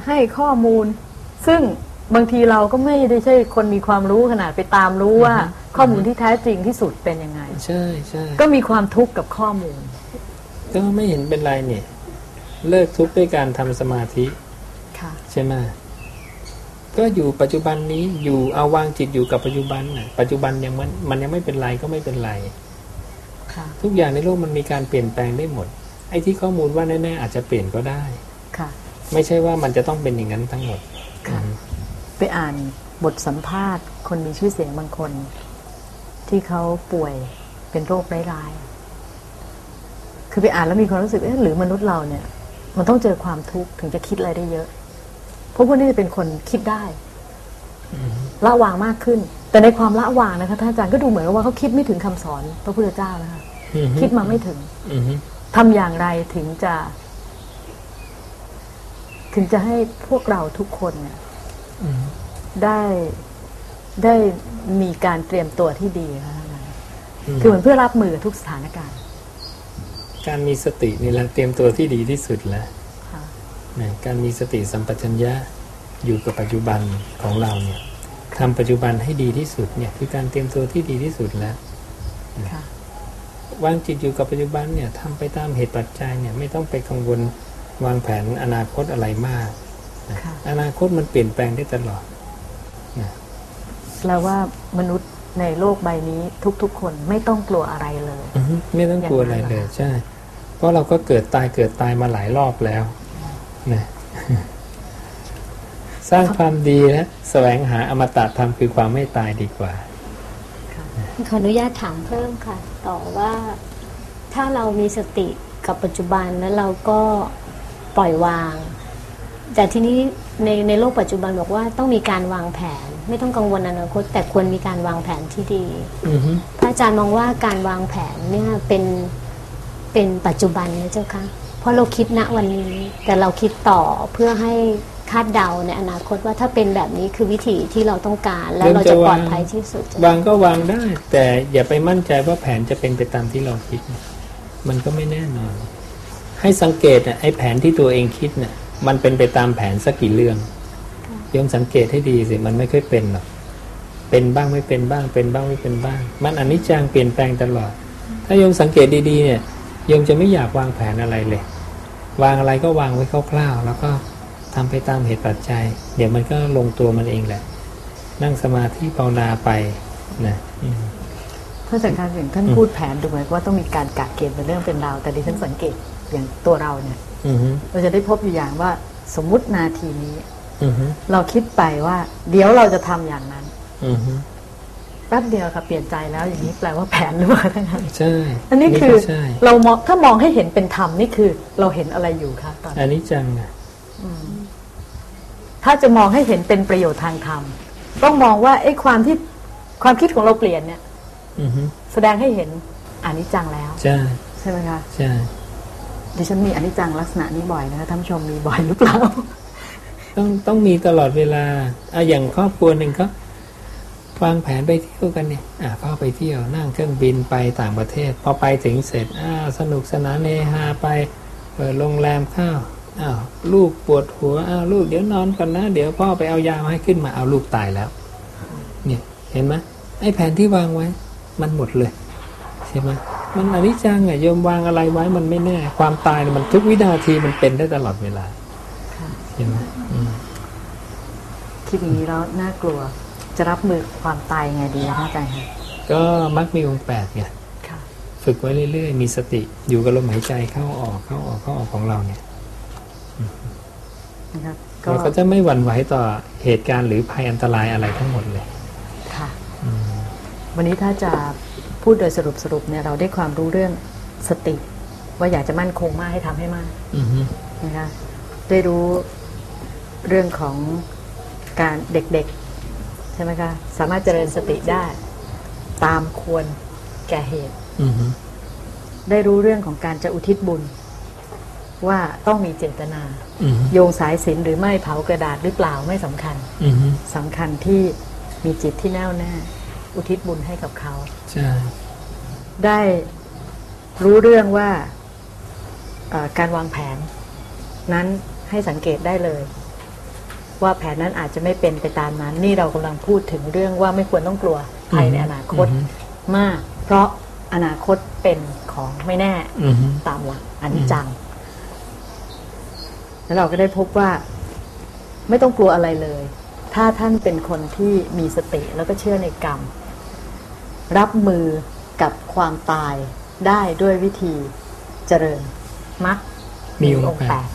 ให้ข้อมูล ซึ่งบางทีเราก็ไม่ได้ใช่คนมีความรู้ขนาดไปตามรู้ว่า ข้อมูลที่แท้จริงที่สุดเป็นยังไง ใช่ใช่ก็มีความทุกข์กับข้อมูล ก็ไม่เห็นเป็นไรเนี่ย เลิกทุกข์ด้วยการทำสมาธิ ค่ะ ใช่ไหม ก็อยู่ปัจจุบันนี้อยู่เอาวางจิตอยู่กับปัจจุบันน่ะปัจจุบันยังมันมันยังไม่เป็นไรก็ไม่เป็นไรค่ะทุกอย่างในโลกมันมีการเปลี่ยนแปลงได้หมด ไอ้ที่ข้อมูลว่าแน่ๆอาจจะเปลี่ยนก็ได้ค่ะ ไม่ใช่ว่ามันจะต้องเป็นอย่างนั้นทั้งหมดค่ะอืมไปอ่านบทสัมภาษณ์ คนมีชื่อเสียงบางคน ที่เขาป่วยเป็นโรคร้ายๆคือไปอ่านแล้วมีความรู้สึกเอ๊ะหรือมนุษย์เราเนี่ย มันต้องเจอความทุกข์ถึงจะคิดอะไรได้เยอะเพราะพวกนี้จะเป็นคนคิดได้ละวางมากขึ้น แต่ในความละวางนะคะท่านอาจารย์ก็ดูเหมือนกับว่าเขาคิดไม่ถึงคำสอนพระพุทธเจ้านะคะอือฮึคิดมาไม่ถึงอือฮึทำอย่างไรถึงจะ ถึงจะให้พวกเราทุกคนเนี่ยอือฮึได้ได้มีการเตรียมตัวที่ดีค่ะท่านอาจารย์มคือเหมือนเพื่อรับมือกับทุกสถานการณ์ การมีสตินี่แหละเตรียมตัวที่ดีที่สุดแล้วค่ะ นะการมีสติสัมปชัญญะอยู่กับปัจจุบันของเราเนี่ยทำปัจจุบันให้ดีที่สุดเนี่ยคือการเตรียมตัวที่ดีที่สุดแล้วค่ะวางจิตอยู่กับปัจจุบันเนี่ยทำไปตามเหตุปัจจัยเนี่ยไม่ต้องไปกังวลวางแผนอนาคตอะไรมากนะค่ะอนาคตมันเปลี่ยนแปลงได้ตลอดนะแปลว่ามนุษย์ในโลกใบนี้ทุกๆ คนไม่ต้องกลัวอะไรเลยอือฮึไม่ต้องกลัวอะไรเลยใช่ เพราะเราก็เกิดตายเกิดตายมาหลายรอบแล้ว นะสร้างความดีและแสวงหาอมตะธรรมคือความไม่ตายดีกว่าขออนุญาตถามเพิ่มค่ะ ต่อว่าถ้าเรามีสติกับปัจจุบันแล้วเราก็ปล่อยวาง แต่ทีนี้ในในโลกปัจจุบันบอกว่าต้องมีการวางแผน ไม่ต้องกังวลอนาคต แต่ควรมีการวางแผนที่ดีอือฮึพระอาจารย์มองว่าการวางแผนเนี่ยเป็นเป็นปัจจุบันนะเจ้าคะเพ ราะเราคิดณวันนี้ แต่เราคิดต่อเพื่อให้คาดเดาในอนาคตว่าถ้าเป็นแบบนี้คือวิธีที่เราต้องการ แล้วเราจะปลอดภัยที่สุดวางก็วางได้ แต่อย่าไปมั่นใจว่าแผนจะเป็นไปตามที่เราคิดนะมันก็ไม่แน่นอน ให้สังเกตนะไอ้แผนที่ตัวเองคิดเนะ่ะมันเป็นไปตามแผนสักกี่เรื่องโยมสังเกตให้ดีสิมันไม่ค่อยเป็นหรอกเป็นบ้างไม่เป็นบ้าง เป็นบ้างไม่เป็นบ้าง มันอนิจจังเปลี่ยนแปลงตลอด ถ้าโยมสังเกตดีๆเนี่ยโยมจะไม่อยากวางแผนอะไรเลย วางอะไรก็วางไว้คร่าวๆแล้วก็ทำไปตามเหตุปัจจัย เดี๋ยวมันก็ลงตัวมันเองแหละ นั่งสมาธิภาวนาไปนะอืมท่านอาจารย์คะอย่างท่านพูดแผนดูเหมือนว่าต้องมีการกะเกณฑ์เป็นเรื่องเป็นราว แต่ดิฉันสังเกตอย่างตัวเราเนี่ยอือฮึเราจะได้พบอยู่อย่างว่าสมมุตินาทีนี้อือฮึเราคิดไปว่า เดี๋ยวเราจะทำอย่างนั้นอือฮึ แป๊บเดียวค่ะเปลี่ยนใจแล้วอย่างนี้แปลว่าแผนหรือเปล่าท่านคะใช่อันนี้คือก็ใช่เรามองถ้ามองให้เห็นเป็นธรรมนี่คือ เราเห็นอะไรอยู่คะตอนนี้อันนี้จังนะถ้าจะมองให้เห็นเป็นประโยชน์ทางธรรมต้องมองว่าไอ้ความที่ความคิดของเราเปลี่ยนเนี่ยอือฮึแสดงให้เห็นอนิจจังแล้วใช่ใช่ไหมคะใช่ดิฉันมีอนิจจังลักษณะนี้บ่อยนะคะท่านผู้ชมมีบ่อยหรือเปล่าต้องต้องมีตลอดเวลาอะอย่างครอบครัวหนึ่งก็ วางแผนไปเที่ยวกันเนี่ยอะก็ไปเที่ยวนั่งเครื่องบินไปต่างประเทศ พอไปถึงเสร็จอ้าวสนุกสนานเฮฮาไปเปิดโรงแรมข้าวอ้าวลูกปวดหัวอ้าวลูกเดี๋ยวนอนก่อนนะ เดี๋ยวพ่อไปเอายามาให้ขึ้นมาเอาลูกตายแล้ว เนี่ยเห็นไหมไอ้แผนที่วางไว้ มันหมดเลยใช่ไหมมันอนิจจังอะโยมวางอะไรไว้มันไม่แน่ ความตายเนี่ยมันทุกวินาทีมันเป็นได้ตลอดเวลาค่ะเห็นไหมอืมคิดอย่างนี้แล้วน่ากลัว จะรับมือกับความตายยังไงดีคะอาจารย์คะก็มักมีองค์แปดไงค่ะฝึกไว้เรื่อยๆ มีสติอยู่กับลมหายใจเข้าออกเข้าออกเข้าออกของเราเนี่ยนะครับก็เราก็จะไม่หวั่นไหวต่อเหตุการณ์หรือภัยอันตรายอะไรทั้งหมดเลย ค่ะอืมวันนี้ถ้าจะพูดโดยสรุปสรุปเนี่ยเราได้ความรู้เรื่องสติ ว่าอยากจะมั่นคงมากให้ทำให้มากอือฮึนะคะได้รู้เรื่องของการเด็กๆ ใช่ไหมคะสามารถเจริญสติได้ ตามควรแก่เหตุอือฮึได้รู้เรื่องของการจะอุทิศบุญ ว่าต้องมีเจตนาอือฮึโยงสายสิญจนหรือไม่เผากระดาษหรือเปล่าไม่สำคัญอือฮึสำคัญที่มีจิตที่แน่วแน่อุทิศบุญให้กับเขาใช่ได้รู้เรื่องว่าเอ่อการวางแผน นั้นให้สังเกตได้เลย ว่าแผนนั้นอาจจะไม่เป็นไปตามนั้น นี่เรากำลังพูดถึงเรื่องว่าไม่ควรต้องกลัวภัยในอนาคตอือฮึมาก เพราะอนาคตเป็นของไม่แน่อือฮึตามหลักอนิจจัง แล้วเราก็ได้พบว่า ไม่ต้องกลัวอะไรเลย ถ้าท่านเป็นคนที่มีสติแล้วก็เชื่อในกรรม รับมือกับความตายได้ด้วยวิธีเจริญมรรคมีององค์ค์แปแปดดใช่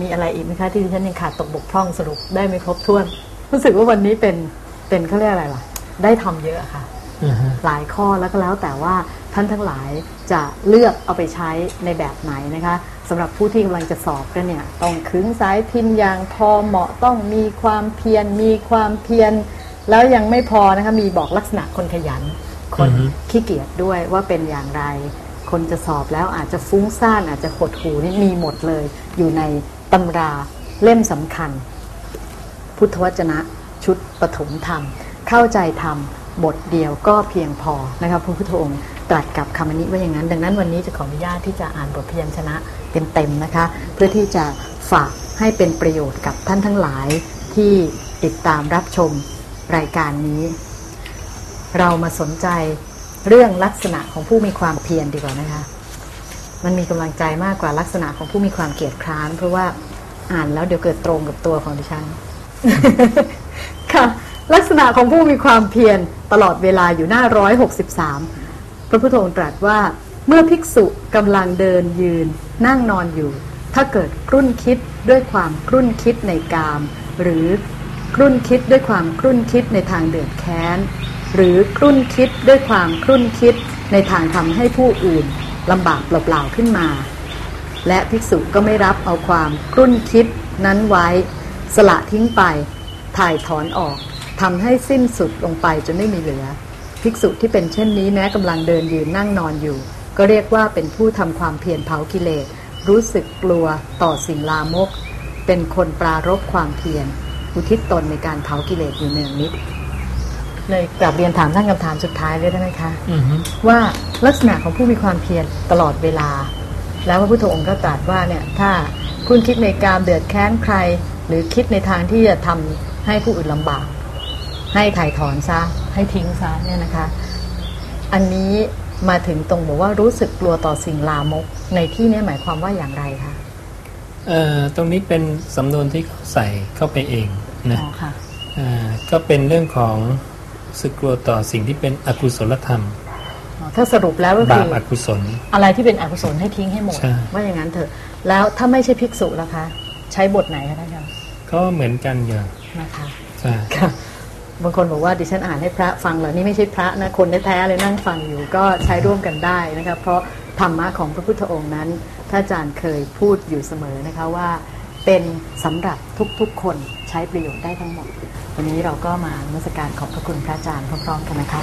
มีอะไรอีกไหมคะที่ดิฉันยังขาดตกบกพร่องสรุปได้ไม่ครบถ้วน รู้สึกว่าวันนี้เป็นเป็นเขาเรียกอะไรล่ะ ได้ทำเยอะค่ะอือฮึหลายข้อแล้วก็แล้วแต่ว่าท่านทั้งหลายจะเลือกเอาไปใช้ในแบบไหนนะคะสำหรับผู้ที่กำลังจะสอบกันเนี่ย ต้องขึงสายพินอย่างพอเหมาะต้องมีความเพียรมีความเพียรแล้วยังไม่พอนะคะมีบอกลักษณะคนขยัน คนขี้เกียจด้วยว่าเป็นอย่างไร คนจะสอบแล้วอาจจะฟุ้งซ่านอาจจะหดหูนี่มีหมดเลย อยู่ในตำราเล่มสำคัญ พุทธวจนะชุดปฐมธรรม เข้าใจธรรมบทเดียวก็เพียงพอนะคะพระพุทธองค์ตรัสกับคำนี้ว่าอย่างนั้น ดังนั้นวันนี้จะขออนุญาตที่จะอ่านบทพยัญชนะเต็มๆนะคะ เพื่อที่จะฝากให้เป็นประโยชน์กับท่านทั้งหลายที่ติดตามรับชมรายการนี้ เรามาสนใจ เรื่องลักษณะของผู้มีความเพียรดีกว่านะคะ มันมีกำลังใจมากกว่าลักษณะของผู้มีความเกียจคร้าน เพราะว่าอ่านแล้วเดี๋ยวเกิดตรงกับตัวของดิฉัน ค่ะ ลักษณะของผู้มีความเพียรตลอดเวลาอยู่หน้าร้อยหกสิบสามพระพุทธองค์ตรัสว่าเมื่อภิกษุกำลังเดินยืน นั่งนอนอยู่ ถ้าเกิดครุ่นคิดด้วยความครุ่นคิดในกาม หรือครุ่นคิดด้วยความครุ่นคิดในทางเดือดแค้น หรือครุ่นคิดด้วยความครุ่นคิดในทางทำให้ผู้อื่นลำบากเปล่าๆขึ้นมา และภิกษุก็ไม่รับเอาความครุ่นคิดนั้นไว้ สละทิ้งไป ถ่ายถอนออกทำให้สิ้นสุดลงไปจนไม่มีเหลือ ภิกษุที่เป็นเช่นนี้แม้กำลังเดินยืนนั่งนอนอยู่ ก็เรียกว่าเป็นผู้ทำความเพียรเผากิเลส รู้สึกกลัวต่อสิ่งลามก เป็นคนปรารบความเพียรอุทิศตนในการเผากิเลสอยู่เนืองนิด เลยกลับเรียนถามท่านคำถามสุดท้ายเลยได้ไหมคะอือฮึว่าลักษณะของผู้มีความเพียรตลอดเวลา แล้วพระพุทธองค์ก็ตรัสว่าเนี่ยถ้าคุณคิดในการเดือดแค้นใคร หรือคิดในทางที่จะทำให้ผู้อื่นลำบาก ให้ถ่ายถอนซะให้ทิ้งซะเนี่ยนะคะ อันนี้มาถึงตรงบอกว่ารู้สึกกลัวต่อสิ่งลามกในที่นี้หมายความว่าอย่างไรคะเอ่อตรงนี้เป็นสำนวนที่เขาใส่เข้าไปเองนะอ๋อค่ะอ่าก็เป็นเรื่องของ สึกกลัวต่อสิ่งที่เป็นอกุศลธรรมอ๋อถ้าสรุปแล้วก็บาคืปออกุศล อะไรที่เป็นอกุศลให้ทิ้งให้หมดใช่ว่าอย่างนั้นเถอะ แล้วถ้าไม่ใช่ภิกษุล่ะคะ ใช้บทไหนคะท่านคะก็เหมือนกันอย่างนะคะใช่ค่ะบางคนบอกว่าดิฉันอ่านให้พระฟังเหรอนี่ไม่ใช่พระนะคนแท้ๆเลยนั่งฟังอยู่ก็ใช้ร่วมกันได้นะคะเพราะธรรมะของพระพุทธองค์นั้นท่านอาจารย์เคยพูดอยู่เสมอนะคะว่า เป็นสำหรับทุกๆคนใช้ประโยชน์ได้ทั้งหมด วันนี้เราก็มามัสการขอบพระคุณพระอาจารย์พร้อมๆกันนะคะ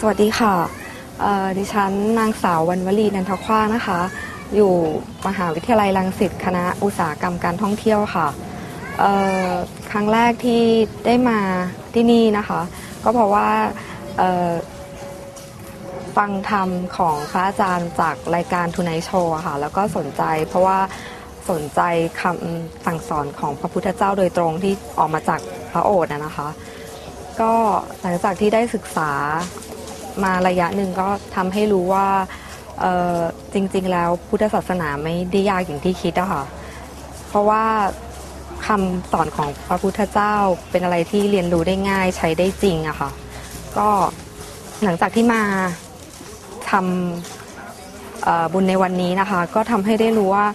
สวัสดีค่ะดิฉันนางสาววันวลีนันทคว้านะคะ อยู่มหาวิทยาลัยรังสิตคณะอุตสาหกรรมการท่องเที่ยวค่ะครั้งแรกที่ได้มาที่นี่นะคะ ก็เพราะว่าฟังธรรมของพระอาจารย์จากรายการทูไนโชว์ค่ะ แล้วก็สนใจเพราะว่าสนใจคำสั่งสอนของพระพุทธเจ้าโดยตรงที่ออกมาจากพระโอษฐ์อะนะคะ ก็หลังจากที่ได้ศึกษามาระยะหนึ่งก็ทำให้รู้ว่า จริงๆแล้วพุทธศาสนาไม่ได้ยากอย่างที่คิดอะค่ะ เพราะว่าคำสอนของพระพุทธเจ้าเป็นอะไรที่เรียนรู้ได้ง่ายใช้ได้จริงอะค่ะ ก็หลังจากที่มาทำบุญในวันนี้นะคะ ก็ทำให้ได้รู้ว่า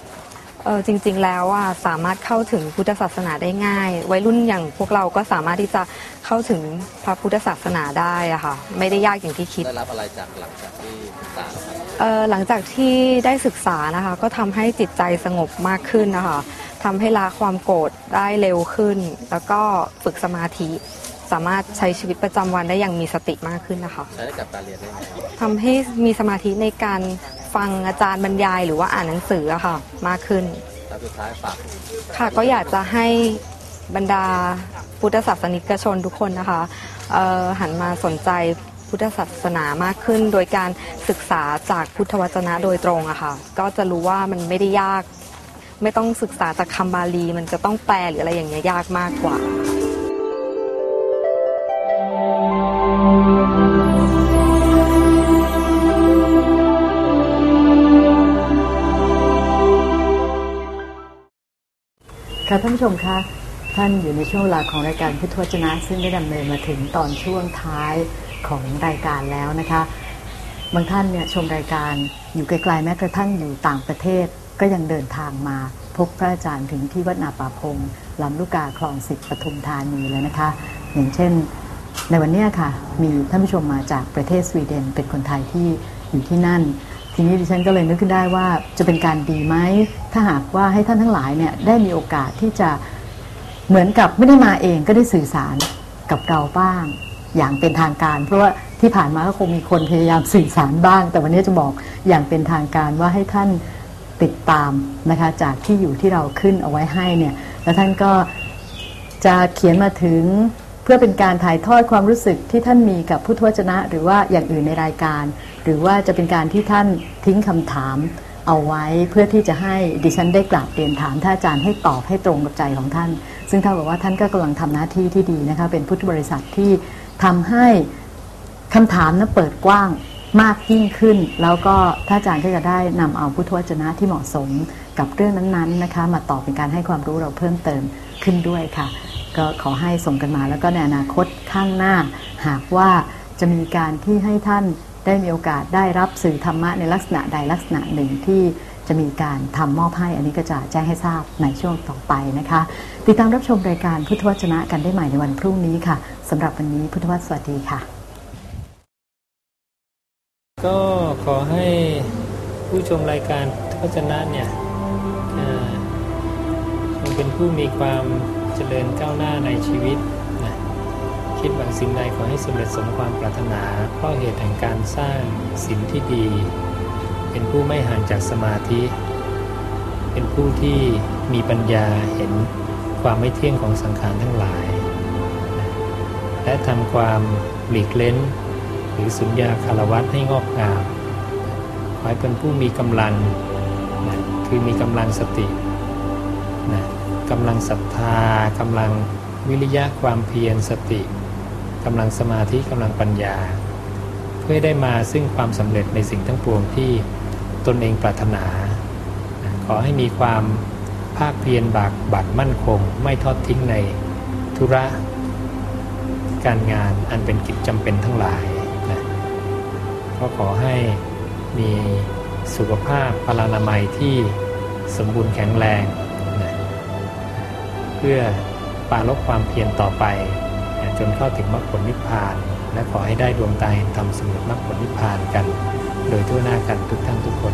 เออจริง ๆ แล้วอะสามารถเข้าถึงพุทธศาสนาได้ง่าย วัยรุ่นอย่างพวกเราก็สามารถที่จะเข้าถึงพระพุทธศาสนาได้อะค่ะ ไม่ได้ยากอย่างที่คิด ได้รับอะไรจากหลังจากที่ศึกษาแล้วครับเอ่อหลังจากที่ได้ศึกษานะคะ ก็ทำให้จิตใจสงบมากขึ้นนะคะทำให้ละความโกรธได้เร็วขึ้น แล้วก็ฝึกสมาธิ สามารถใช้ชีวิตประจำวันได้อย่างมีสติมากขึ้นนะคะใช้ได้กับการเรียนได้ไหมครับทำให้มีสมาธิในการฟังอาจารย์บรรยายหรือว่าอ่านหนังสืออะค่ะ มากขึ้น แล้วสุดท้ายฝากค่ะก็อยากจะให้บรรดาพุทธศาสนิกชนทุกคนนะคะเอ่อหันมาสนใจพุทธศาสนามากขึ้น โดยการศึกษาจากพุทธวจนะโดยตรงอะค่ะ ก็จะรู้ว่ามันไม่ได้ยาก ไม่ต้องศึกษาจากคำบาลี มันจะต้องแปลหรืออะไรอย่างเงี้ยยากมากกว่า ค่ะท่านผู้ชมคะท่านอยู่ในช่วงเวลาของรายการพุทธวจนะ ซึ่งได้ดำเนินมาถึงตอนช่วงท้ายของรายการแล้วนะคะ บางท่านเนี่ยชมรายการอยู่ไกลๆแม้กระทั่งอยู่ต่างประเทศก็ยังเดินทางมา พบพระอาจารย์ถึงที่วัดนาป่าพงลำลูกกาคลองสิบปทุมธานีเลยนะคะ อย่างเช่น ในวันนี้ค่ะ มีท่านผู้ชมมาจากประเทศสวีเดน เป็นคนไทยที่อยู่ที่นั่น ทีนี้ดิฉันก็เลยนึกขึ้นได้ว่าจะเป็นการดีไหมถ้าหากว่าให้ท่านทั้งหลายเนี่ยได้มีโอกาสที่จะเหมือนกับไม่ได้มาเองก็ได้สื่อสารกับเราบ้าง อย่างเป็นทางการ เพราะว่าที่ผ่านมาก็คงมีคนพยายามสื่อสารบ้าง แต่วันนี้จะบอกอย่างเป็นทางการว่าให้ท่านติดตามนะคะจากที่อยู่ที่เราขึ้นเอาไว้ให้เนี่ยแล้วท่านก็จะเขียนมาถึง พื่อเป็นการถ่ายทอดความรู้สึกที่ท่านมีกับผู้ทวจนะ หรือว่าอย่างอื่นในรายการ หรือว่าจะเป็นการที่ท่านทิ้งคำถามเอาไว้เพื่อที่จะให้ดิฉันได้กราบเรียนถามท่านอาจารย์ให้ตอบให้ตรงกับใจของท่าน ซึ่งเท่ากับว่าท่านก็กำลังทำหน้าที่ที่ดีนะคะเป็นพุทธบริษัทที่ทำให้คำถามนั้นเปิดกว้างมากยิ่งขึ้น แล้วก็ท่านอาจารย์ก็จะได้นำเอาพุทวจนะที่เหมาะสมกับเรื่องนั้นๆนะคะ มาตอบเป็นการให้ความรู้เราเพิ่มเติมขึ้นด้วยค่ะ ก็ขอให้ส่งกันมา แล้วก็ในอนาคตข้างหน้า หากว่าจะมีการที่ให้ท่านได้มีโอกาสได้รับสื่อธรรมะในลักษณะใดลักษณะหนึ่งที่จะมีการทำมอบให้ อันนี้ก็จะแจ้งให้ทราบในช่วงต่อไปนะคะ ติดตามรับชมรายการพุทธวจนะกันได้ใหม่ในวันพรุ่งนี้ค่ะสำหรับวันนี้พุทธวจสวัสดีค่ะ ก็ขอให้ผู้ชมรายการพุทธวจนะเนี่ยเป็นผู้มีความ เจริญก้าวหน้าในชีวิตนะคิดหวังสิ่งใดขอให้สำเร็จสมความปรารถนาเพราะเหตุแห่งการสร้างสิ่งที่ดี เป็นผู้ไม่ห่างจากสมาธิ เป็นผู้ที่มีปัญญาเห็นความไม่เที่ยงของสังขารทั้งหลาย และทำความหลีกเล้น หรือสุญญาคารวัตให้งอกงามขอให้เป็นผู้มีกำลังนะคือมีกำลังสตินะ กำลังศรัทธากำลังวิริยะความเพียรสติกำลังสมาธิกำลังปัญญา เพื่อได้มาซึ่งความสำเร็จในสิ่งทั้งปวงที่ตนเองปรารถนา ขอให้มีความภาคเพียรบากบั่นมั่นคง ไม่ทอดทิ้งในธุระการงานอันเป็นกิจจำเป็นทั้งหลายนะก็ขอให้มีสุขภาพพลานามัยที่สมบูรณ์แข็งแรง เพื่อปราลบความเพียรต่อไป จนเข้าถึงมรรคผลนิพพาน และขอให้ได้ดวงตาเห็นธรรมสมุทรมรรคผลนิพพานกัน โดยทั่วหน้ากันทุกท่านทุกคน